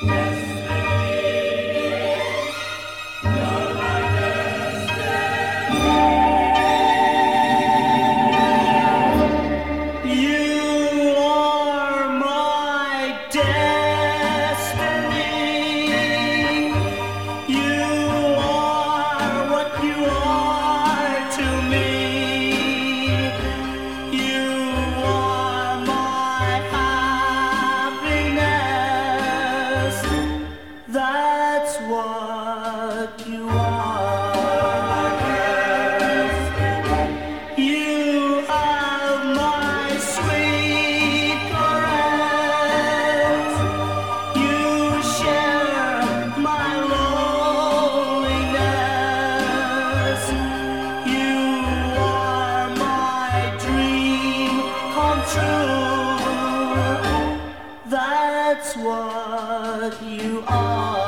You what you are. You have my sweet caress. You share my loneliness. You are my dream come true. That's what you are.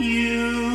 you.